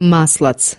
Maslats.